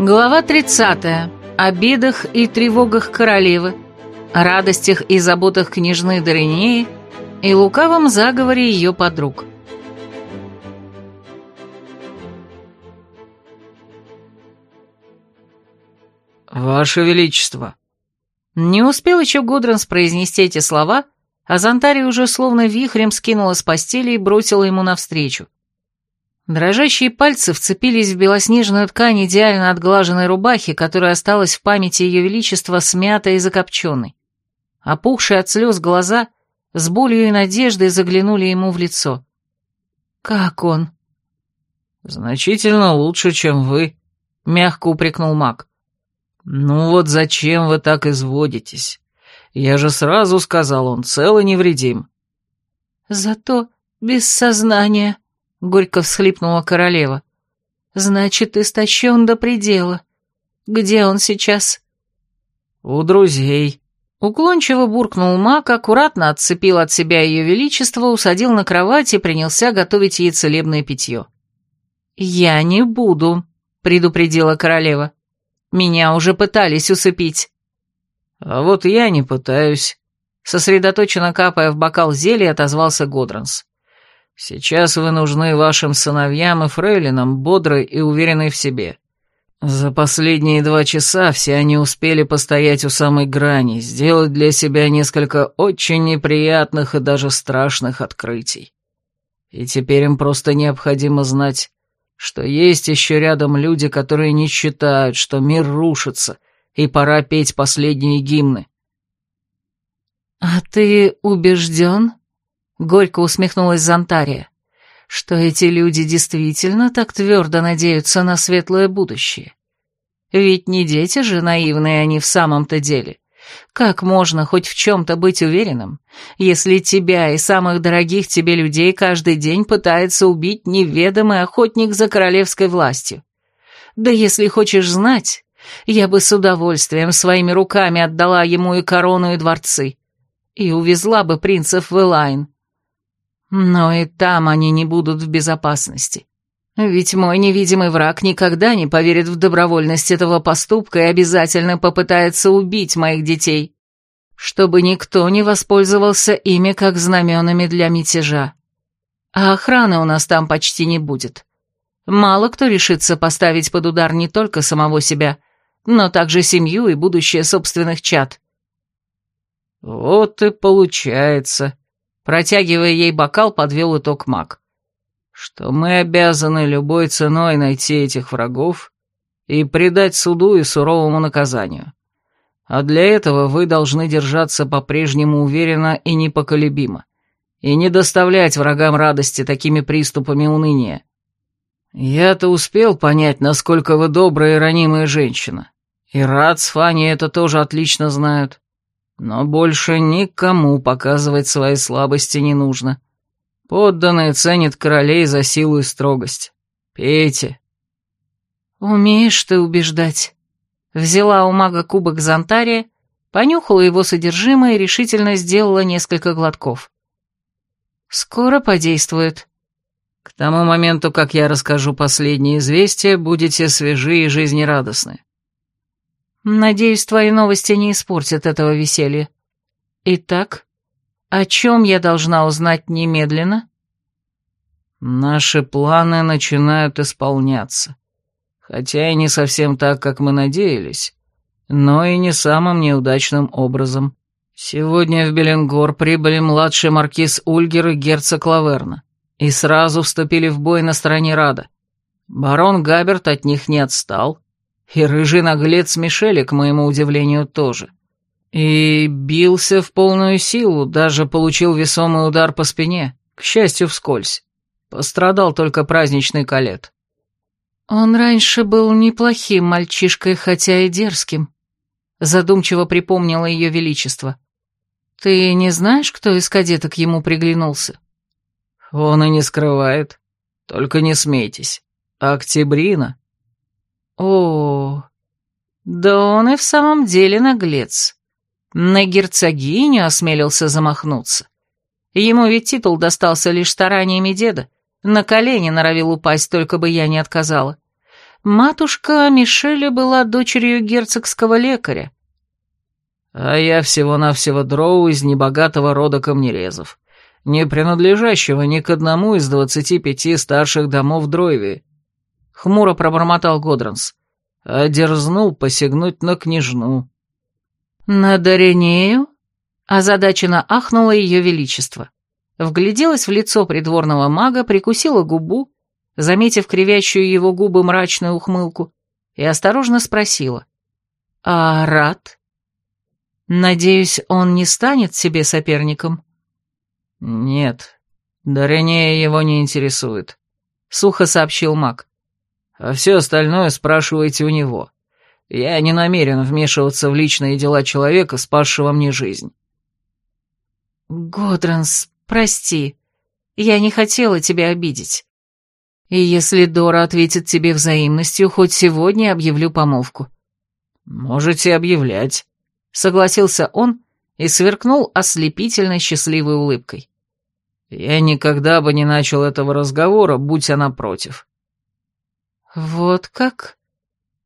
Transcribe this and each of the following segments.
Глава 30. О бедах и тревогах королевы, о радостях и заботах княжны Доринеи и лукавом заговоре ее подруг. «Ваше Величество!» Не успел еще Гудранс произнести эти слова, а Зонтарий уже словно вихрем скинула с постели и бросила ему навстречу. Дрожащие пальцы вцепились в белоснежную ткань идеально отглаженной рубахи, которая осталась в памяти Ее Величества смятой и закопченной. Опухшие от слез глаза с болью и надеждой заглянули ему в лицо. «Как он?» «Значительно лучше, чем вы», — мягко упрекнул маг. «Ну вот зачем вы так изводитесь? Я же сразу сказал, он цел и невредим». «Зато без сознания», — горько всхлипнула королева. «Значит, истощен до предела. Где он сейчас?» «У друзей». Уклончиво буркнул маг, аккуратно отцепил от себя ее величество, усадил на кровать и принялся готовить ей целебное питье. «Я не буду», — предупредила королева. «Меня уже пытались усыпить». «А вот я не пытаюсь», — сосредоточенно капая в бокал зелья, отозвался Годранс. Сейчас вы нужны вашим сыновьям и фрейлинам, бодрой и уверенной в себе. За последние два часа все они успели постоять у самой грани, сделать для себя несколько очень неприятных и даже страшных открытий. И теперь им просто необходимо знать, что есть еще рядом люди, которые не считают, что мир рушится, и пора петь последние гимны. «А ты убежден?» Горько усмехнулась Зонтария, что эти люди действительно так твердо надеются на светлое будущее. Ведь не дети же наивные они в самом-то деле. Как можно хоть в чем-то быть уверенным, если тебя и самых дорогих тебе людей каждый день пытается убить неведомый охотник за королевской властью? Да если хочешь знать, я бы с удовольствием своими руками отдала ему и корону, и дворцы, и увезла бы принцев в Элайн. Но и там они не будут в безопасности. Ведь мой невидимый враг никогда не поверит в добровольность этого поступка и обязательно попытается убить моих детей, чтобы никто не воспользовался ими как знаменами для мятежа. А охраны у нас там почти не будет. Мало кто решится поставить под удар не только самого себя, но также семью и будущее собственных чад. Вот и получается, Протягивая ей бокал, подвел итог маг. Что мы обязаны любой ценой найти этих врагов и предать суду и суровому наказанию. А для этого вы должны держаться по-прежнему уверенно и непоколебимо, и не доставлять врагам радости такими приступами уныния. Я-то успел понять, насколько вы добрая и ранимая женщина, и Рад с Фанни это тоже отлично знают. Но больше никому показывать свои слабости не нужно. Подданные ценят королей за силу и строгость. Пейте. Умеешь ты убеждать. Взяла у мага кубок Зонтария, понюхала его содержимое и решительно сделала несколько глотков. Скоро подействует. К тому моменту, как я расскажу последнее известие, будете свежи и жизнерадостны. Надеюсь, твои новости не испортят этого веселья. Итак, о чем я должна узнать немедленно? Наши планы начинают исполняться. Хотя и не совсем так, как мы надеялись, но и не самым неудачным образом. Сегодня в Беленгор прибыли младший маркиз Ульгер и герцог Лаверна, и сразу вступили в бой на стороне Рада. Барон Габерт от них не отстал, и рыжий наглец Мишеля, к моему удивлению, тоже. И бился в полную силу, даже получил весомый удар по спине, к счастью, вскользь. Пострадал только праздничный калет. Он раньше был неплохим мальчишкой, хотя и дерзким. Задумчиво припомнила ее величество. Ты не знаешь, кто из кадеток ему приглянулся? Он и не скрывает. Только не смейтесь. Октябрина о, да он и в самом деле наглец. На герцогиню осмелился замахнуться. Ему ведь титул достался лишь стараниями деда. На колени норовил упасть, только бы я не отказала. Матушка Мишеля была дочерью герцогского лекаря. А я всего-навсего дроу из небогатого рода камнерезов, не принадлежащего ни к одному из двадцати пяти старших домов Дройви. Хмуро пробормотал Годранс, а дерзнул посягнуть на княжну. «На Доринею?» Озадаченно ахнуло ее величество. Вгляделась в лицо придворного мага, прикусила губу, заметив кривящую его губы мрачную ухмылку, и осторожно спросила. «А рад?» «Надеюсь, он не станет себе соперником?» «Нет, Доринея его не интересует», — сухо сообщил маг. «А все остальное спрашивайте у него. Я не намерен вмешиваться в личные дела человека, спасшего мне жизнь». «Годранс, прости. Я не хотела тебя обидеть. И если Дора ответит тебе взаимностью, хоть сегодня объявлю помолвку». «Можете объявлять», — согласился он и сверкнул ослепительно счастливой улыбкой. «Я никогда бы не начал этого разговора, будь она против». «Вот как?»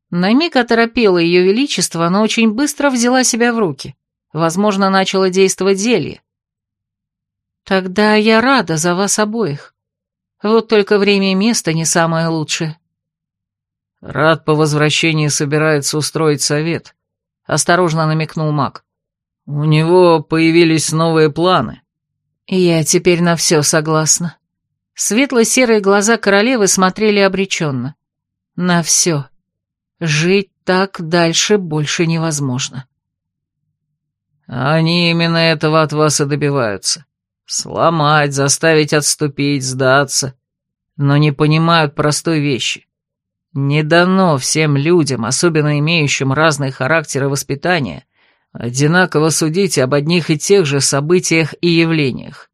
На миг оторопело ее величество, но очень быстро взяла себя в руки. Возможно, начало действовать зелье. Тогда я рада за вас обоих. Вот только время и место не самое лучшее. Рад по возвращении собирается устроить совет, осторожно намекнул маг. У него появились новые планы. Я теперь на все согласна. Светло-серые глаза королевы смотрели обреченно. На все. Жить так дальше больше невозможно. Они именно этого от вас и добиваются. Сломать, заставить отступить, сдаться. Но не понимают простой вещи. Не дано всем людям, особенно имеющим разные характеры воспитания, одинаково судить об одних и тех же событиях и явлениях.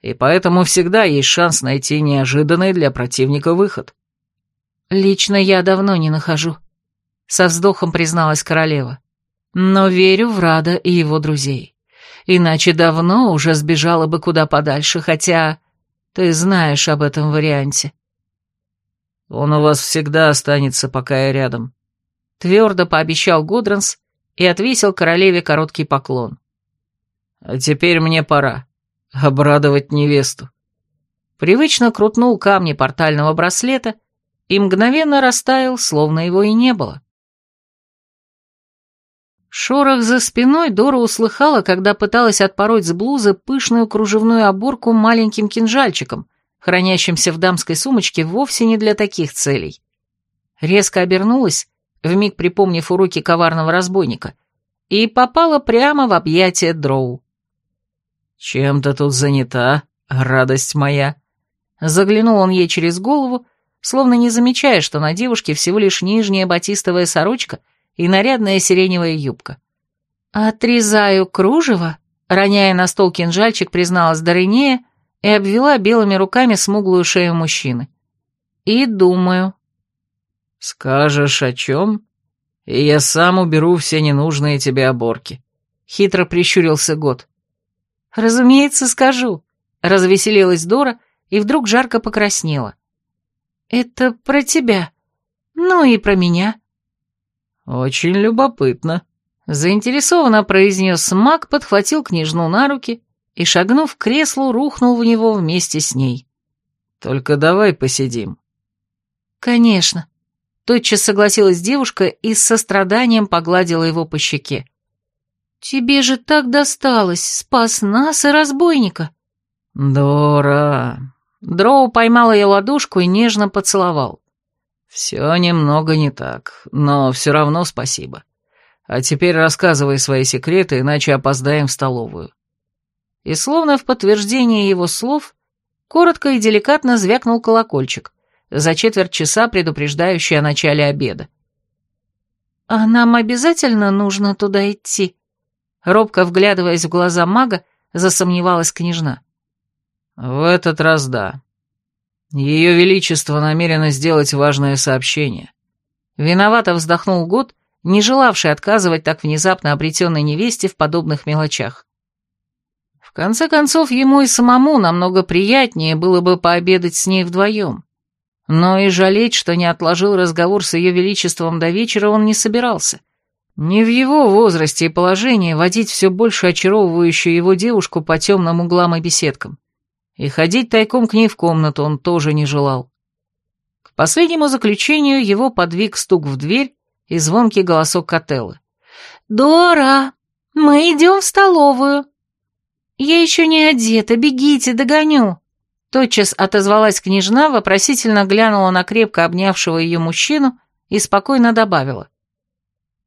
И поэтому всегда есть шанс найти неожиданный для противника выход. «Лично я давно не нахожу», — со вздохом призналась королева. «Но верю в Рада и его друзей иначе давно уже сбежала бы куда подальше, хотя ты знаешь об этом варианте. Он у вас всегда останется, пока я рядом. Твердо пообещал Гудранс и отвесил королеве короткий поклон. А теперь мне пора. Обрадовать невесту. Привычно крутнул камни портального браслета и мгновенно растаял, словно его и не было. Шорох за спиной Дора услыхала, когда пыталась отпороть с блузы пышную кружевную оборку маленьким кинжальчиком, хранящимся в дамской сумочке вовсе не для таких целей. Резко обернулась, вмиг припомнив уроки коварного разбойника, и попала прямо в объятия Дроу. «Чем ты тут занята, радость моя?» Заглянул он ей через голову, словно не замечая, что на девушке всего лишь нижняя батистовая сорочка — и нарядная сиреневая юбка. «Отрезаю кружево», — роняя на стол кинжальчик, призналась Доринея и обвела белыми руками смуглую шею мужчины. «И думаю». «Скажешь о чем? И я сам уберу все ненужные тебе оборки», — хитро прищурился Год. «Разумеется, скажу», — развеселилась Дора и вдруг жарко покраснела. «Это про тебя. Ну и про меня». «Очень любопытно», — заинтересованно произнес маг, подхватил княжну на руки и, шагнув к креслу, рухнул в него вместе с ней. «Только давай посидим». «Конечно», — тотчас согласилась девушка и с состраданием погладила его по щеке. «Тебе же так досталось, спас нас и разбойника». «Дора...» Дроу поймал ее ладошку и нежно поцеловал. «Все немного не так, но все равно спасибо. А теперь рассказывай свои секреты, иначе опоздаем в столовую». И словно в подтверждение его слов, коротко и деликатно звякнул колокольчик, за четверть часа предупреждающий о начале обеда. «А нам обязательно нужно туда идти?» Робко вглядываясь в глаза мага, засомневалась княжна. «В этот раз да. Ее Величество намерено сделать важное сообщение. Виновато вздохнул Год не желавший отказывать так внезапно обретенной невесте в подобных мелочах. В конце концов, ему и самому намного приятнее было бы пообедать с ней вдвоем. Но и жалеть, что не отложил разговор с ее величеством до вечера, он не собирался. Не в его возрасте и положении водить все больше очаровывающую его девушку по темным углам и беседкам. И ходить тайком к ней в комнату он тоже не желал. К последнему заключению его подвиг стук в дверь и звонкий голосок Котеллы. «Дора, мы идем в столовую!» «Я еще не одета, бегите, догоню!» Тотчас отозвалась княжна, вопросительно глянула на крепко обнявшего ее мужчину и спокойно добавила.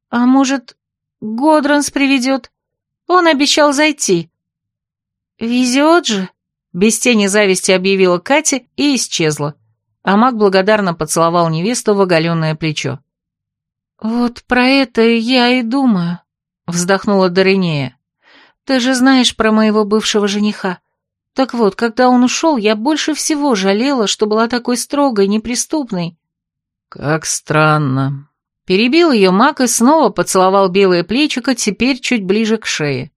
«А может, Годранс приведет? Он обещал зайти». «Везет же!» — без тени зависти объявила Катя и исчезла, а маг благодарно поцеловал невесту в оголенное плечо. «Вот про это я и думаю», — вздохнула Доринея. «Ты же знаешь про моего бывшего жениха. Так вот, когда он ушел, я больше всего жалела, что была такой строгой, неприступной». «Как странно». Перебил ее маг и снова поцеловал белое плечико, теперь чуть ближе к шее.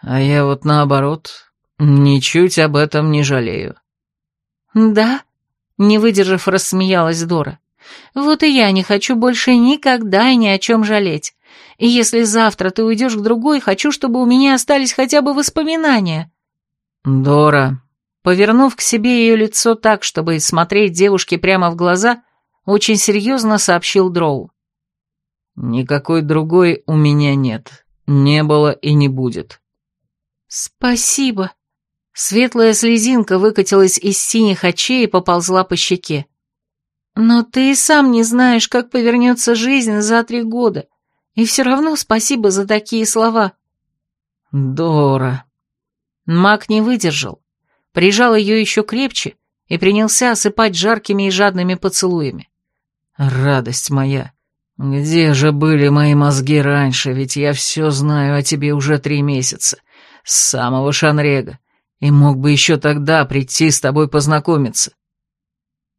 «А я вот наоборот, ничуть об этом не жалею». «Да?» — не выдержав, рассмеялась Дора. Вот и я не хочу больше никогда и ни о чем жалеть. И если завтра ты уйдешь к другой, хочу, чтобы у меня остались хотя бы воспоминания». «Дора». Повернув к себе ее лицо так, чтобы смотреть девушке прямо в глаза, очень серьезно сообщил Дроу. «Никакой другой у меня нет. Не было и не будет». «Спасибо». Светлая слезинка выкатилась из синих очей и поползла по щеке. Но ты и сам не знаешь, как повернется жизнь за три года. И все равно спасибо за такие слова. Дора. Маг не выдержал, прижал ее еще крепче и принялся осыпать жаркими и жадными поцелуями. Радость моя, где же были мои мозги раньше, ведь я все знаю о тебе уже три месяца, с самого Шанрега, и мог бы еще тогда прийти с тобой познакомиться.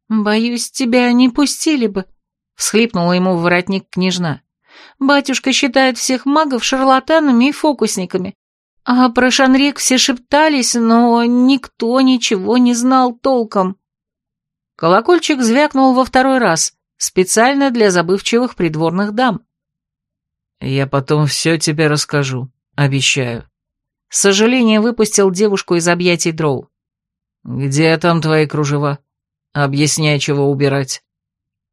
«Боюсь, тебя не пустили бы», — всхлипнула ему в воротник княжна. «Батюшка считает всех магов шарлатанами и фокусниками. А про Шанрек все шептались, но никто ничего не знал толком». Колокольчик звякнул во второй раз, специально для забывчивых придворных дам. «Я потом все тебе расскажу, обещаю». С сожалением выпустил девушку из объятий Дроу. «Где там твои кружева?» Объясняй, чего убирать.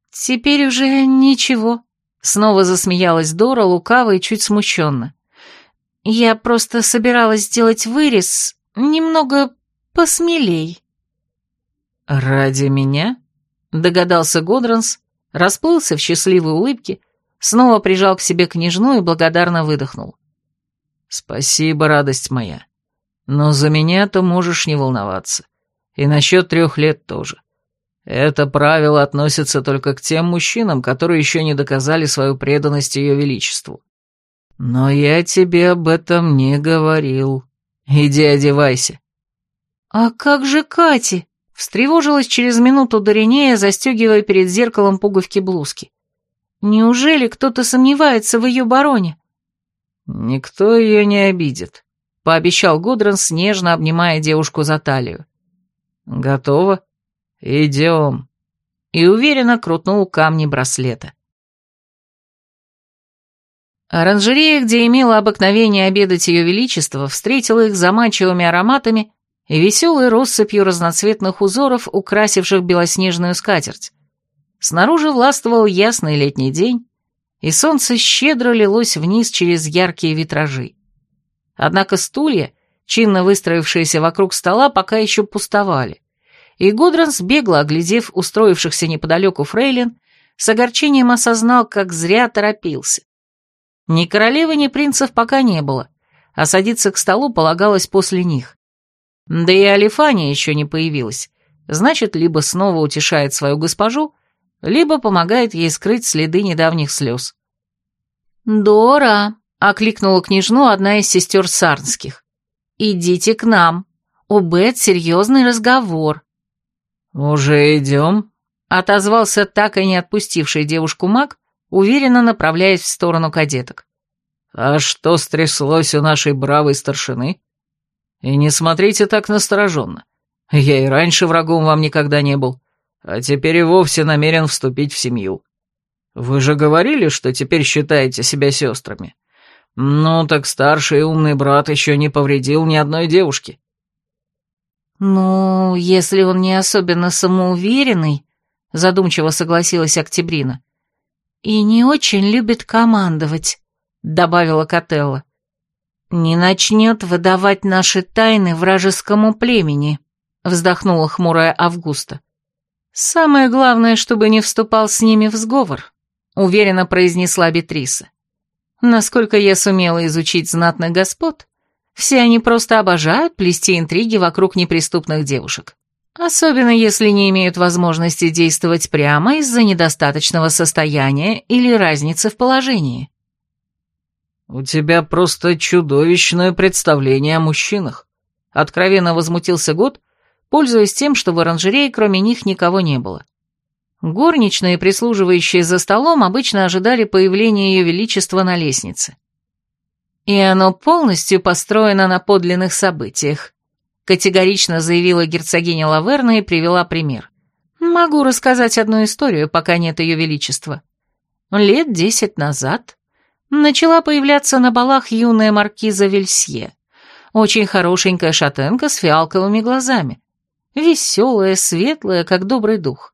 Теперь уже ничего. Снова засмеялась Дора, лукаво и чуть смущенно. Я просто собиралась сделать вырез немного посмелей. «Ради меня?» — догадался Годранс, расплылся в счастливой улыбке, снова прижал к себе княжну и благодарно выдохнул. «Спасибо, радость моя. Но за меня ты можешь не волноваться. И насчет трех лет тоже. Это правило относится только к тем мужчинам, которые еще не доказали свою преданность ее величеству. Но я тебе об этом не говорил. Иди одевайся. А как же Кати? Встревожилась через минуту Доринея, застегивая перед зеркалом пуговки блузки. Неужели кто-то сомневается в ее бароне? Никто ее не обидит, пообещал Гудранс, нежно обнимая девушку за талию. Готово? «Идем», и уверенно крутнул камни браслета. Оранжерея, где имела обыкновение обедать ее величество, встретила их заманчивыми ароматами и веселой россыпью разноцветных узоров, украсивших белоснежную скатерть. Снаружи властвовал ясный летний день, и солнце щедро лилось вниз через яркие витражи. Однако стулья, чинно выстроившиеся вокруг стола, пока еще пустовали и Гудранс, бегло оглядев устроившихся неподалеку фрейлин, с огорчением осознал, как зря торопился. Ни королевы, ни принцев пока не было, а садиться к столу полагалось после них. Да и Алифания еще не появилась, значит, либо снова утешает свою госпожу, либо помогает ей скрыть следы недавних слез. «Дора!» — окликнула княжну одна из сестер Сарнских. «Идите к нам. У Бет серьезный разговор». «Уже идем?» — отозвался так и не отпустивший девушку маг, уверенно направляясь в сторону кадеток. «А что стряслось у нашей бравой старшины? И не смотрите так настороженно. Я и раньше врагом вам никогда не был, а теперь и вовсе намерен вступить в семью. Вы же говорили, что теперь считаете себя сестрами. Ну, так старший умный брат еще не повредил ни одной девушки». «Ну, если он не особенно самоуверенный», — задумчиво согласилась Октябрина, — «и не очень любит командовать», — добавила Котелла. «Не начнет выдавать наши тайны вражескому племени», — вздохнула хмурая Августа. «Самое главное, чтобы не вступал с ними в сговор», — уверенно произнесла Бетриса. «Насколько я сумела изучить знатных господ, все они просто обожают плести интриги вокруг неприступных девушек. Особенно если не имеют возможности действовать прямо из-за недостаточного состояния или разницы в положении. «У тебя просто чудовищное представление о мужчинах», — откровенно возмутился Год, пользуясь тем, что в оранжерее кроме них никого не было. Горничные, прислуживающие за столом, обычно ожидали появления Ее Величества на лестнице. И оно полностью построено на подлинных событиях, категорично заявила герцогиня Лаверна и привела пример. Могу рассказать одну историю, пока нет Ее Величества. Лет десять назад начала появляться на балах юная маркиза Вельсье, очень хорошенькая шатенка с фиалковыми глазами, веселая, светлая, как добрый дух.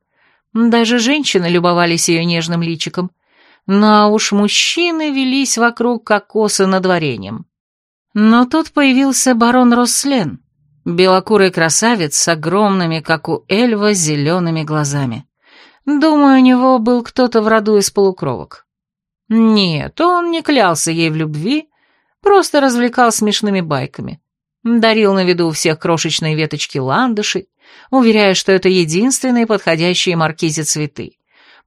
Даже женщины любовались ее нежным личиком, но уж мужчины велись вокруг как косы над вареньем. Но тут появился барон Рослен, белокурый красавец с огромными, как у Эльва, зелеными глазами. Думаю, у него был кто-то в роду из полукровок. Нет, он не клялся ей в любви, просто развлекал смешными байками. Дарил на виду всех крошечные веточки ландышей, уверяя, что это единственные подходящие маркизе цветы.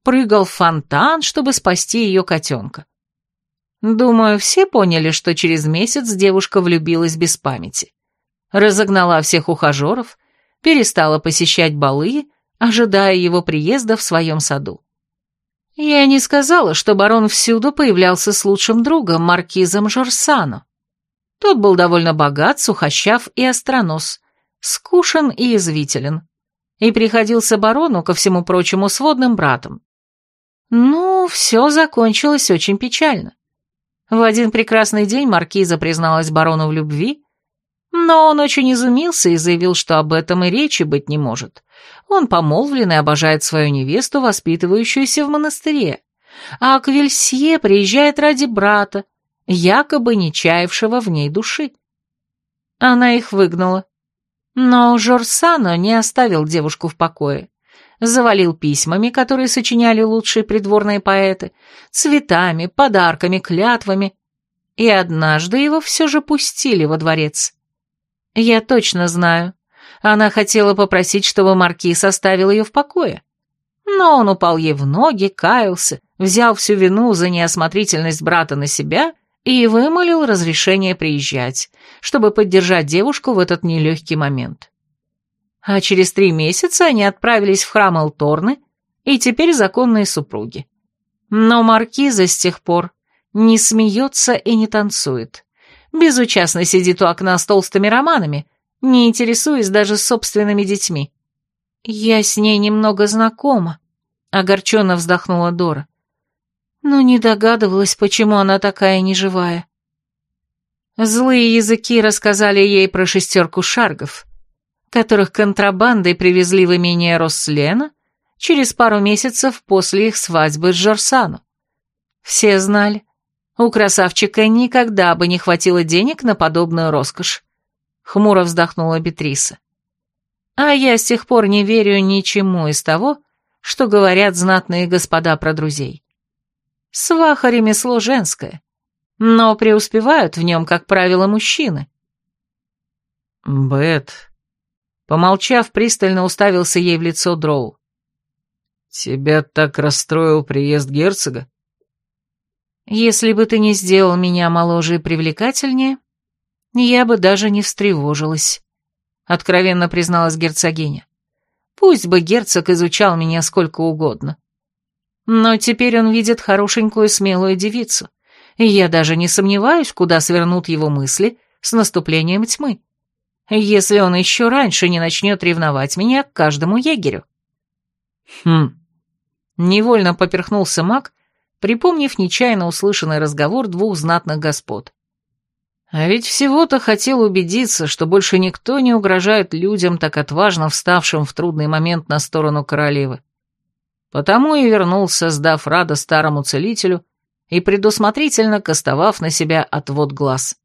Прыгал в фонтан, чтобы спасти ее котенка. Думаю, все поняли, что через месяц девушка влюбилась без памяти. Разогнала всех ухажеров, перестала посещать балы, ожидая его приезда в своем саду. Я не сказала, что барон всюду появлялся с лучшим другом, маркизом Жорсано. Тот был довольно богат, сухощав и остронос, скушен и язвителен, и приходился барону, ко всему прочему, сводным братом. Ну, все закончилось очень печально. В один прекрасный день маркиза призналась барону в любви, но он очень изумился и заявил, что об этом и речи быть не может. Он помолвлен и обожает свою невесту, воспитывающуюся в монастыре, а к Вельсье приезжает ради брата, якобы не чаявшего в ней души. Она их выгнала. Но Жорсано не оставил девушку в покое. Завалил письмами, которые сочиняли лучшие придворные поэты, цветами, подарками, клятвами. И однажды его все же пустили во дворец. Я точно знаю. Она хотела попросить, чтобы маркиз оставил ее в покое. Но он упал ей в ноги, каялся, взял всю вину за неосмотрительность брата на себя и вымолил разрешение приезжать, чтобы поддержать девушку в этот нелегкий момент. А через три месяца они отправились в храм Элторны и теперь законные супруги. Но маркиза с тех пор не смеется и не танцует безучастно сидит у окна с толстыми романами, не интересуясь даже собственными детьми. «Я с ней немного знакома», — огорченно вздохнула Дора. «Но не догадывалась, почему она такая неживая». Злые языки рассказали ей про шестерку шаргов, которых контрабандой привезли в имение Рослена через пару месяцев после их свадьбы с Жорсану. Все знали, у красавчика никогда бы не хватило денег на подобную роскошь. Хмуро вздохнула Бетриса. А я с тех пор не верю ничему из того, что говорят знатные господа про друзей. Сваха ремесло женское, но преуспевают в нем, как правило, мужчины. Бет, помолчав, пристально уставился ей в лицо Дроу. Тебя так расстроил приезд герцога? Если бы ты не сделал меня моложе и привлекательнее, я бы даже не встревожилась», — откровенно призналась герцогиня. «Пусть бы герцог изучал меня сколько угодно. Но теперь он видит хорошенькую смелую девицу, и я даже не сомневаюсь, куда свернут его мысли с наступлением тьмы. Если он еще раньше не начнет ревновать меня к каждому егерю. Хм. Невольно поперхнулся маг, припомнив нечаянно услышанный разговор двух знатных господ. А ведь всего-то хотел убедиться, что больше никто не угрожает людям, так отважно вставшим в трудный момент на сторону королевы. Потому и вернулся, сдав Рада старому целителю и предусмотрительно кастовав на себя отвод глаз.